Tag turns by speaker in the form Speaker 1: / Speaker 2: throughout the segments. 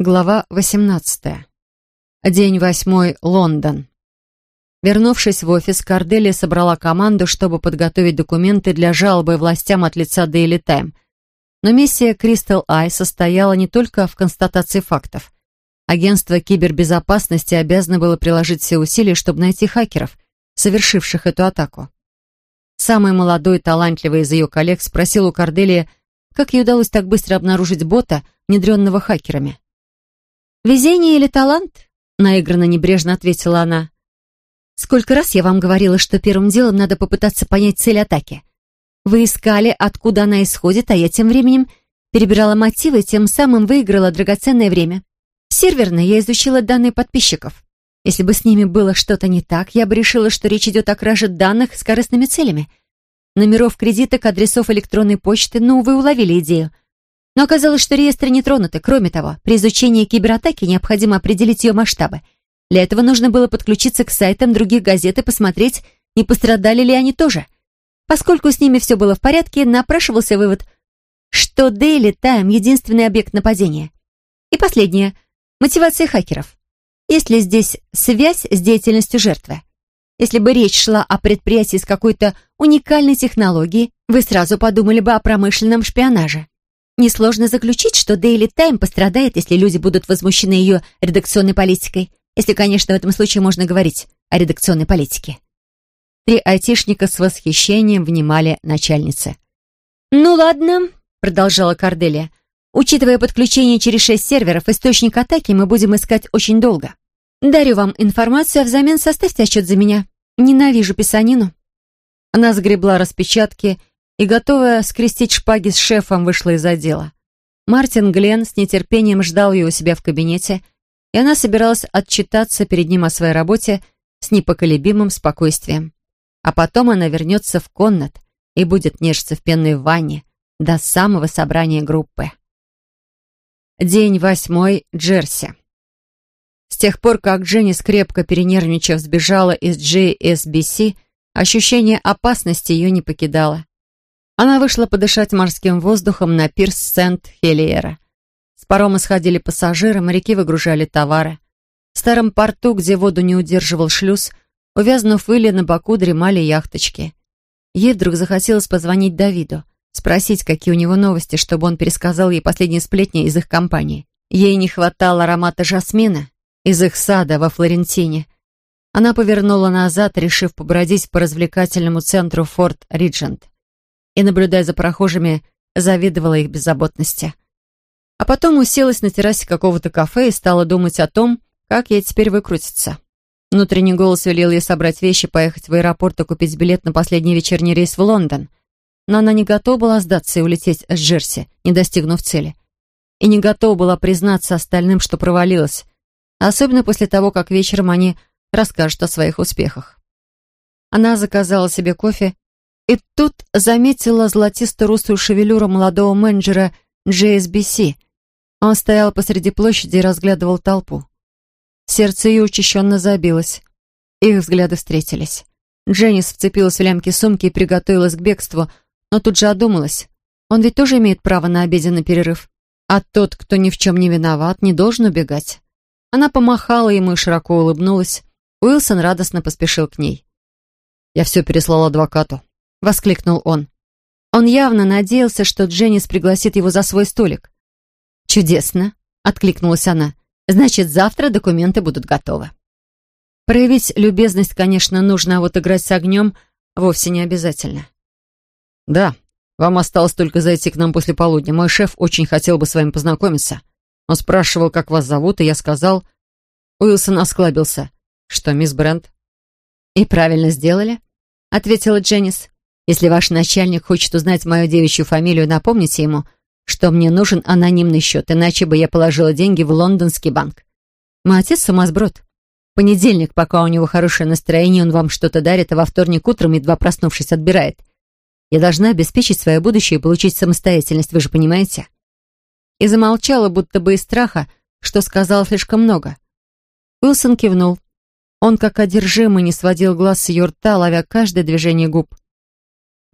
Speaker 1: Глава 18. День восьмой. Лондон. Вернувшись в офис, Корделия собрала команду, чтобы подготовить документы для жалобы властям от лица Daily Time. Но миссия Crystal Eye состояла не только в констатации фактов. Агентство кибербезопасности обязано было приложить все усилия, чтобы найти хакеров, совершивших эту атаку. Самый молодой и талантливый из ее коллег спросил у Корделии, как ей удалось так быстро обнаружить бота, внедренного хакерами. «Везение или талант?» — наигранно небрежно ответила она. «Сколько раз я вам говорила, что первым делом надо попытаться понять цель атаки. Вы искали, откуда она исходит, а я тем временем перебирала мотивы, тем самым выиграла драгоценное время. Серверно я изучила данные подписчиков. Если бы с ними было что-то не так, я бы решила, что речь идет о краже данных с корыстными целями. Номеров кредиток, адресов электронной почты, ну, вы уловили идею — но оказалось, что реестры не тронуты. Кроме того, при изучении кибератаки необходимо определить ее масштабы. Для этого нужно было подключиться к сайтам других газет и посмотреть, не пострадали ли они тоже. Поскольку с ними все было в порядке, напрашивался вывод, что Daily Time — единственный объект нападения. И последнее — мотивация хакеров. Есть ли здесь связь с деятельностью жертвы? Если бы речь шла о предприятии с какой-то уникальной технологией, вы сразу подумали бы о промышленном шпионаже. Несложно заключить, что Daily Time пострадает, если люди будут возмущены ее редакционной политикой. Если, конечно, в этом случае можно говорить о редакционной политике. Три айтишника с восхищением внимали начальнице. «Ну ладно», — продолжала Корделия. «Учитывая подключение через шесть серверов, источник атаки мы будем искать очень долго. Дарю вам информацию, а взамен составьте отчет за меня. Ненавижу писанину». Она сгребла распечатки и, готовая скрестить шпаги с шефом, вышла из отдела. Мартин Гленн с нетерпением ждал ее у себя в кабинете, и она собиралась отчитаться перед ним о своей работе с непоколебимым спокойствием. А потом она вернется в комнат и будет нежиться в пенной ванне до самого собрания группы. День восьмой. Джерси. С тех пор, как Дженни, скрепко перенервничав, сбежала из JSBC, ощущение опасности ее не покидало. Она вышла подышать морским воздухом на пирс Сент-Хелиера. С парома сходили пассажиры, моряки выгружали товары. В старом порту, где воду не удерживал шлюз, увязнув выли на боку, дремали яхточки. Ей вдруг захотелось позвонить Давиду, спросить, какие у него новости, чтобы он пересказал ей последние сплетни из их компании. Ей не хватало аромата жасмина из их сада во Флорентине. Она повернула назад, решив побродить по развлекательному центру Форт Риджент и, наблюдая за прохожими, завидовала их беззаботности. А потом уселась на террасе какого-то кафе и стала думать о том, как ей теперь выкрутиться. Внутренний голос велел ей собрать вещи, поехать в аэропорт и купить билет на последний вечерний рейс в Лондон. Но она не готова была сдаться и улететь с Джерси, не достигнув цели. И не готова была признаться остальным, что провалилась, особенно после того, как вечером они расскажут о своих успехах. Она заказала себе кофе и тут заметила золотисто-русую шевелюру молодого менеджера JSBC. Он стоял посреди площади и разглядывал толпу. Сердце ее учащенно забилось. Их взгляды встретились. Дженнис вцепилась в лямки сумки и приготовилась к бегству, но тут же одумалась. Он ведь тоже имеет право на обеденный перерыв. А тот, кто ни в чем не виноват, не должен убегать. Она помахала ему и широко улыбнулась. Уилсон радостно поспешил к ней. «Я все переслал адвокату», воскликнул он. Он явно надеялся, что Дженнис пригласит его за свой столик. «Чудесно!» — откликнулась она. «Значит, завтра документы будут готовы». Проявить любезность, конечно, нужно, а вот играть с огнем вовсе не обязательно.
Speaker 2: «Да, вам осталось только зайти к нам после полудня. Мой шеф очень хотел бы с вами познакомиться. Он спрашивал, как вас зовут, и я сказал...» Уилсон осклабился. «Что, мисс Брент?»
Speaker 1: «И правильно сделали», — ответила Дженнис. Если ваш начальник хочет узнать мою девичью фамилию, напомните ему, что мне нужен анонимный счет, иначе бы я положила деньги в лондонский банк. Мой отец сумасброд. Понедельник, пока у него хорошее настроение, он вам что-то дарит, а во вторник утром, едва проснувшись, отбирает. Я должна обеспечить свое будущее и получить самостоятельность, вы же понимаете?» И замолчала, будто бы из страха, что сказала слишком много. Уилсон кивнул. Он, как одержимый, не сводил глаз с ее рта, ловя каждое движение губ.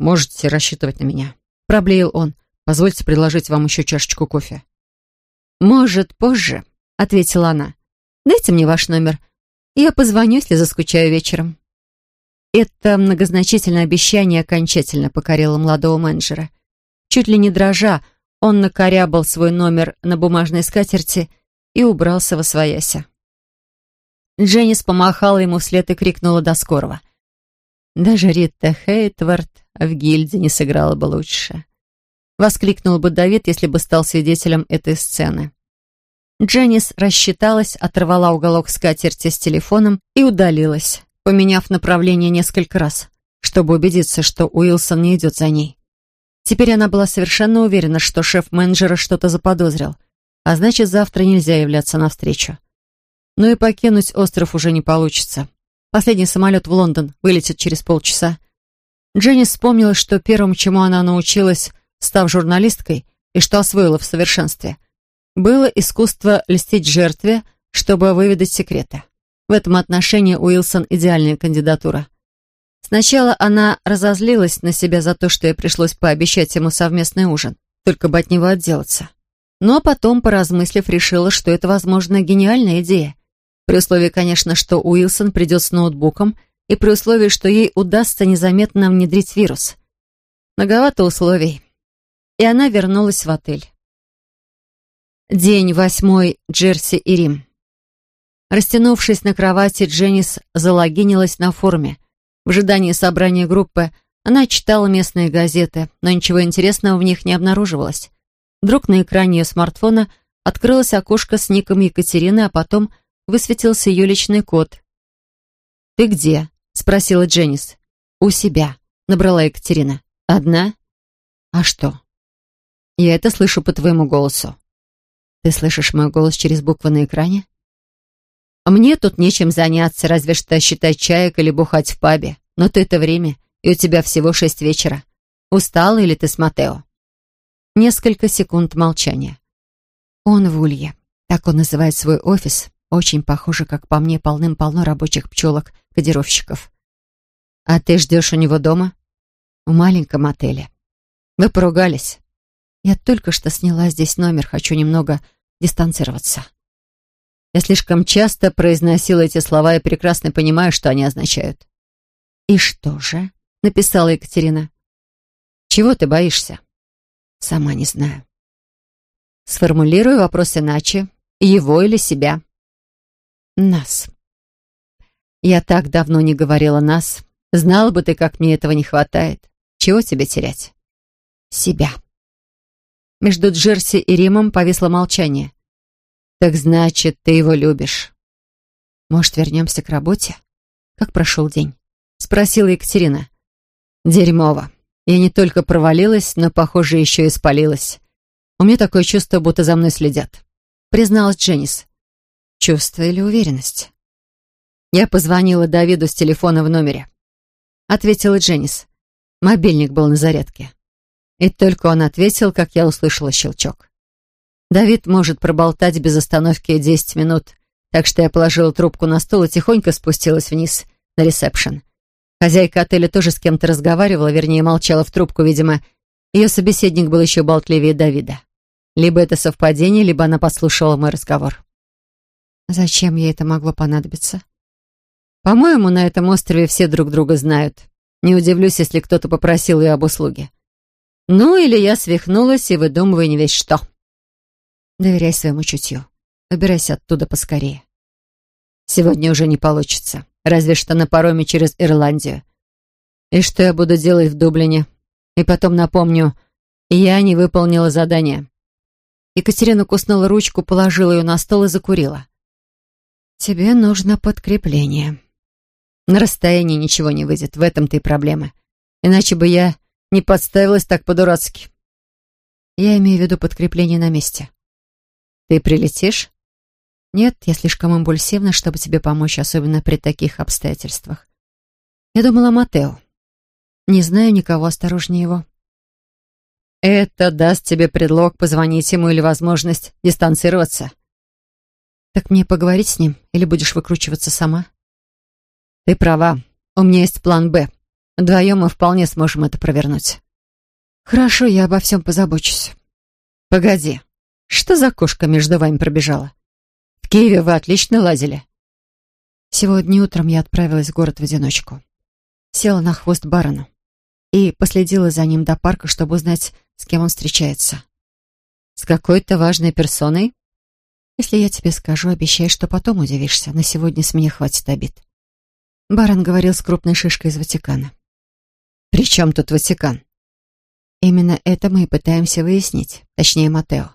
Speaker 2: «Можете рассчитывать на меня», — проблеял он. «Позвольте предложить вам еще чашечку кофе».
Speaker 1: «Может, позже», ответила она. «Дайте мне ваш номер. Я позвоню, если заскучаю вечером». Это многозначительное обещание окончательно покорило молодого менеджера. Чуть ли не дрожа, он накорябал свой номер на бумажной скатерти и убрался во свояся. Дженнис помахала ему вслед и крикнула до скорого. «Даже Рита Хейтвард в гильдии не сыграла бы лучше». Воскликнул бы Давид, если бы стал свидетелем этой сцены. Дженнис рассчиталась, оторвала уголок скатерти с телефоном и удалилась, поменяв направление несколько раз, чтобы убедиться, что Уилсон не идет за ней. Теперь она была совершенно уверена, что шеф менеджера что-то заподозрил, а значит, завтра нельзя являться навстречу. Но и покинуть остров уже не получится. Последний самолет в Лондон вылетит через полчаса. Дженни вспомнила, что первым, чему она научилась, став журналисткой, и что освоила в совершенстве, было искусство льстить жертве, чтобы выведать секреты. В этом отношении Уилсон – идеальная кандидатура. Сначала она разозлилась на себя за то, что ей пришлось пообещать ему совместный ужин, только бы от него отделаться. Но потом, поразмыслив, решила, что это, возможно, гениальная идея. При условии, конечно, что Уилсон придет с ноутбуком и при условии, что ей удастся незаметно внедрить вирус. Многовато условий. И она вернулась в отель. День восьмой. Джерси и Рим. Растянувшись на кровати, Дженнис залогинилась на форуме. В ожидании собрания группы она читала местные газеты, но ничего интересного в них не обнаруживалось. Вдруг на экране ее смартфона открылось окошко с ником Екатерины, а потом высветился ее личный код. «Ты где?» — спросила Дженнис. «У себя», — набрала Екатерина. «Одна?» «А что?» «Я это слышу по твоему голосу». «Ты слышишь мой голос через буквы на экране?» «Мне тут нечем заняться, разве что считать чаек или бухать в пабе. Но то это время, и у тебя всего шесть вечера. Устала или ты с Матео?» Несколько секунд молчания. «Он в Улье. Так он называет свой офис. Очень похоже, как по мне, полным-полно рабочих пчелок-кодировщиков. А ты ждешь у него дома? В маленьком отеле. Вы поругались? Я только что сняла здесь номер, хочу немного дистанцироваться. Я слишком часто произносила эти слова и прекрасно понимаю, что они означают. «И что же?» — написала Екатерина. «Чего ты боишься?» «Сама не знаю». Сформулирую вопрос иначе. Его или себя? Нас. Я так давно не говорила «нас». Знала бы ты, как мне этого не хватает. Чего тебе терять? Себя. Между Джерси и Римом повисло молчание. Так значит, ты его любишь. Может, вернемся к работе? Как прошел день? Спросила Екатерина. Дерьмово. Я не только провалилась, но, похоже, еще и спалилась. У меня такое чувство, будто за мной следят. Призналась Дженнис. Чувство или уверенность? Я позвонила Давиду с телефона в номере. Ответила Дженнис. Мобильник был на зарядке. И только он ответил, как я услышала щелчок. Давид может проболтать без остановки десять минут, так что я положила трубку на стол и тихонько спустилась вниз, на ресепшн. Хозяйка отеля тоже с кем-то разговаривала, вернее, молчала в трубку, видимо. Ее собеседник был еще болтливее Давида. Либо это совпадение, либо она послушала мой разговор. Зачем ей это могло понадобиться? По-моему, на этом острове все друг друга знают. Не удивлюсь, если кто-то попросил ее об услуге. Ну, или я свихнулась и выдумываю не весь что. Доверяй своему чутью. Выбирайся оттуда поскорее. Сегодня уже не получится. Разве что на пароме через Ирландию. И что я буду делать в Дублине? И потом напомню, я не выполнила задание. Екатерина куснула ручку, положила ее на стол и закурила. «Тебе нужно подкрепление». На расстоянии ничего не выйдет, в этом-то и проблема. Иначе бы я не подставилась так по-дурацки. Я имею в виду подкрепление на месте. Ты прилетишь? Нет, я слишком импульсивна, чтобы тебе помочь, особенно при таких обстоятельствах. Я думала о Матео. Не знаю никого осторожнее его. Это даст тебе предлог позвонить ему или возможность дистанцироваться. Так мне поговорить с ним или будешь выкручиваться сама? Ты права. У меня есть план «Б». Вдвоем мы вполне сможем это провернуть. Хорошо, я обо всем позабочусь. Погоди. Что за кошка между вами пробежала? Киеве вы отлично лазили».
Speaker 2: Сегодня утром я отправилась в город в одиночку. Села на хвост барона и последила за ним до парка, чтобы узнать, с кем он встречается.
Speaker 1: «С какой-то важной персоной?»
Speaker 2: «Если я тебе скажу, обещай, что потом удивишься. На сегодня с меня хватит обид». Барон говорил с крупной шишкой из Ватикана.
Speaker 1: «При чем тут Ватикан?»
Speaker 2: «Именно это мы и пытаемся выяснить, точнее, Матео».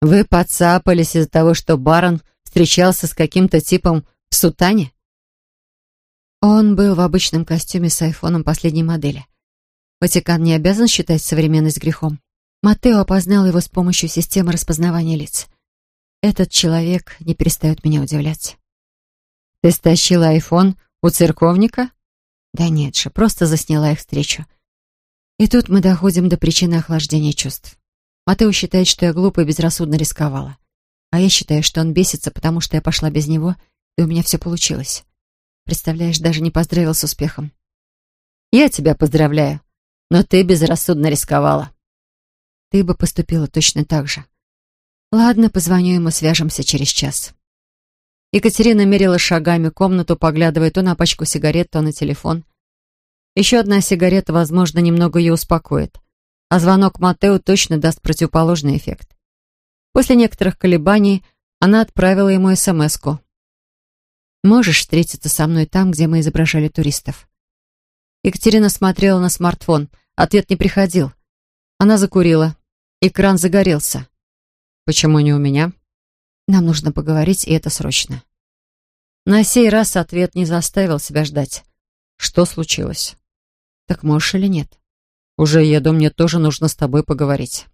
Speaker 1: «Вы подцапались из-за того, что барон встречался с каким-то типом в сутане?»
Speaker 2: Он был в обычном костюме с айфоном последней модели. Ватикан не обязан считать современность грехом. Матео опознал его с помощью системы распознавания лиц. Этот человек не перестает меня удивлять.
Speaker 1: «Ты стащила айфон у церковника?
Speaker 2: Да нет же, просто засняла их встречу. И тут мы доходим до причины охлаждения чувств. Матео считает, что я глупо и безрассудно рисковала. А я считаю, что он бесится, потому что я пошла без него, и у меня все получилось. Представляешь, даже не поздравил с успехом.
Speaker 1: Я тебя поздравляю, но ты безрассудно рисковала.
Speaker 2: Ты бы поступила точно так же. Ладно, позвоню ему, свяжемся через час.
Speaker 1: Екатерина мерила шагами комнату, поглядывая то на пачку сигарет, то на телефон. Еще одна сигарета, возможно, немного ее успокоит, а звонок Матео точно даст противоположный эффект. После некоторых колебаний она отправила ему СМС-ку. «Можешь встретиться со мной там, где мы изображали туристов?» Екатерина смотрела на смартфон. Ответ не приходил. Она закурила. Экран загорелся. «Почему не у меня?»
Speaker 2: Нам нужно поговорить, и это срочно.
Speaker 1: На сей раз ответ не заставил себя ждать. Что случилось?
Speaker 2: Так можешь или нет?
Speaker 1: Уже еду, мне тоже нужно с тобой поговорить.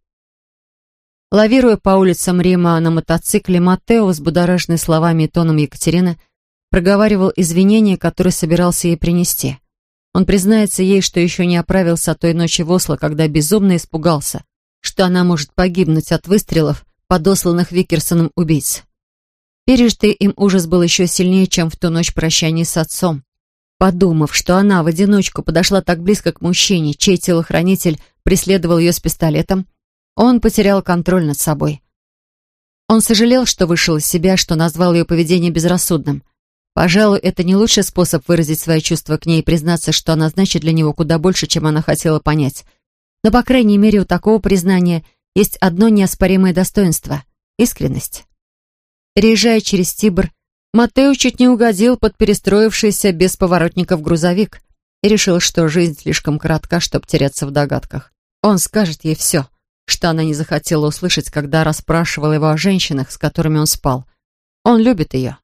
Speaker 1: Лавируя по улицам Рима на мотоцикле, Матео, взбудораженный словами и тоном Екатерины, проговаривал извинения, которые собирался ей принести. Он признается ей, что еще не оправился от той ночи в Осло, когда безумно испугался, что она может погибнуть от выстрелов, подосланных Викерсоном убийц. Пережитый им ужас был еще сильнее, чем в ту ночь прощания с отцом. Подумав, что она в одиночку подошла так близко к мужчине, чей телохранитель преследовал ее с пистолетом, он потерял контроль над собой. Он сожалел, что вышел из себя, что назвал ее поведение безрассудным. Пожалуй, это не лучший способ выразить свои чувства к ней и признаться, что она значит для него куда больше, чем она хотела понять. Но, по крайней мере, у такого признания есть одно неоспоримое достоинство — искренность. Переезжая через Тибр, Матео чуть не угодил под перестроившийся без поворотников грузовик и решил, что жизнь слишком коротка, чтобы теряться в догадках. Он скажет ей все, что она не захотела услышать, когда расспрашивала его о женщинах, с которыми он спал. Он любит ее.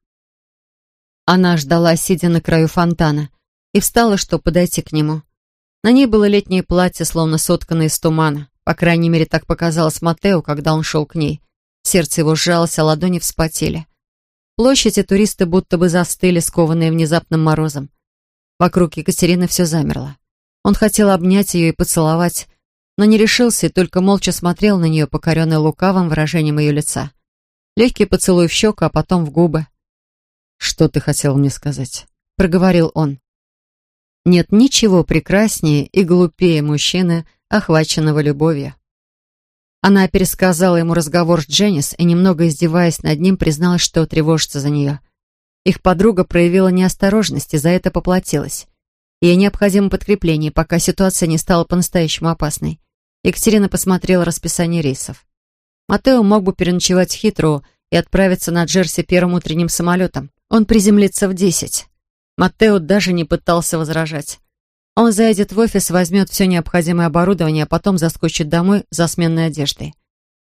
Speaker 1: Она ждала, сидя на краю фонтана, и встала, чтобы подойти к нему. На ней было летнее платье, словно сотканное из тумана. По крайней мере, так показалось Матео, когда он шел к ней. Сердце его сжалось, а ладони вспотели. Площади туристы будто бы застыли, скованные внезапным морозом. Вокруг Екатерины все замерло. Он хотел обнять ее и поцеловать, но не решился и только молча смотрел на нее, покоренный лукавым выражением ее лица. Легкий поцелуй в щеку, а потом в губы. «Что ты хотел мне сказать?» — проговорил он. «Нет ничего прекраснее и глупее мужчины, охваченного любовью. Она пересказала ему разговор с Дженнис и, немного издеваясь над ним, призналась, что тревожится за нее. Их подруга проявила неосторожность и за это поплатилась. Ей необходимо подкрепление, пока ситуация не стала по-настоящему опасной. Екатерина посмотрела расписание рейсов. Матео мог бы переночевать в Хитроу и отправиться на Джерси первым утренним самолетом. Он приземлится в десять. Матео даже не пытался возражать. Он зайдет в офис, возьмет все необходимое оборудование, а потом заскочит домой за сменной одеждой.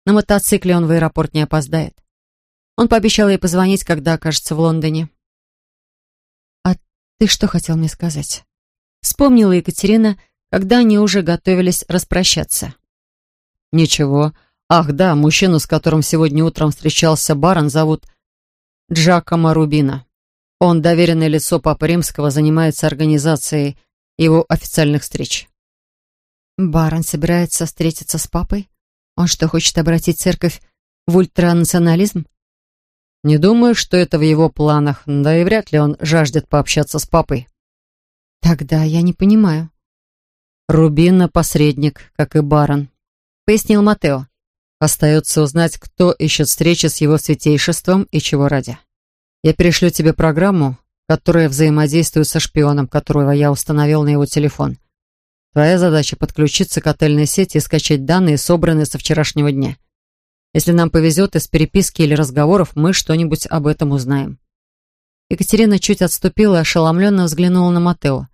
Speaker 1: На мотоцикле он в аэропорт не опоздает. Он пообещал ей позвонить, когда окажется в Лондоне.
Speaker 2: «А ты что хотел мне сказать?»
Speaker 1: Вспомнила Екатерина, когда они уже готовились распрощаться. «Ничего. Ах, да, мужчину, с которым сегодня утром встречался барон, зовут Джакомо Рубина. Он доверенное лицо Папы Римского, занимается организацией его официальных встреч.
Speaker 2: Барон собирается встретиться с папой? Он что, хочет обратить церковь в ультранационализм?
Speaker 1: Не думаю, что это в его планах, да и вряд ли он жаждет пообщаться с папой.
Speaker 2: Тогда я не понимаю.
Speaker 1: Рубина — посредник, как и барон, — пояснил Матео.
Speaker 2: Остается узнать, кто ищет встречи с его святейшеством и чего ради. Я перешлю тебе программу, которая взаимодействует со шпионом, которого я установил на его телефон. Твоя задача — подключиться к отельной сети и скачать данные, собранные со вчерашнего дня. Если нам повезет, из переписки или разговоров мы что-нибудь об этом узнаем. Екатерина чуть отступила и ошеломленно взглянула на Матео.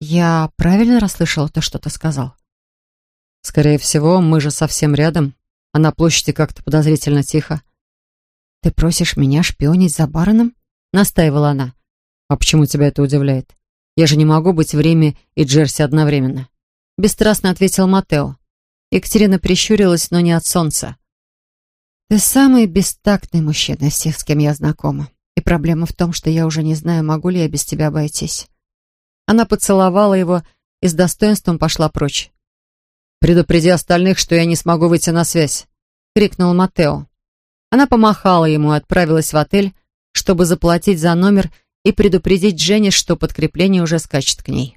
Speaker 2: «Я правильно расслышала то, что ты сказал?» «Скорее всего, мы же совсем рядом, а на площади как-то подозрительно тихо». «Ты просишь меня шпионить за бароном?» — настаивала она. «А почему тебя это удивляет? Я же не могу быть в Риме и Джерси одновременно». Бесстрастно ответил Матео. Екатерина прищурилась, но не от солнца. «Ты самый бестактный мужчина из всех, с кем я знакома. И проблема в том, что я уже не знаю, могу ли я без тебя обойтись». Она поцеловала его и с достоинством пошла прочь. «Предупреди остальных, что я не смогу выйти на связь», — крикнул Матео. Она помахала ему и отправилась в отель, чтобы заплатить за номер и предупредить Дженни, что подкрепление уже скачет к ней.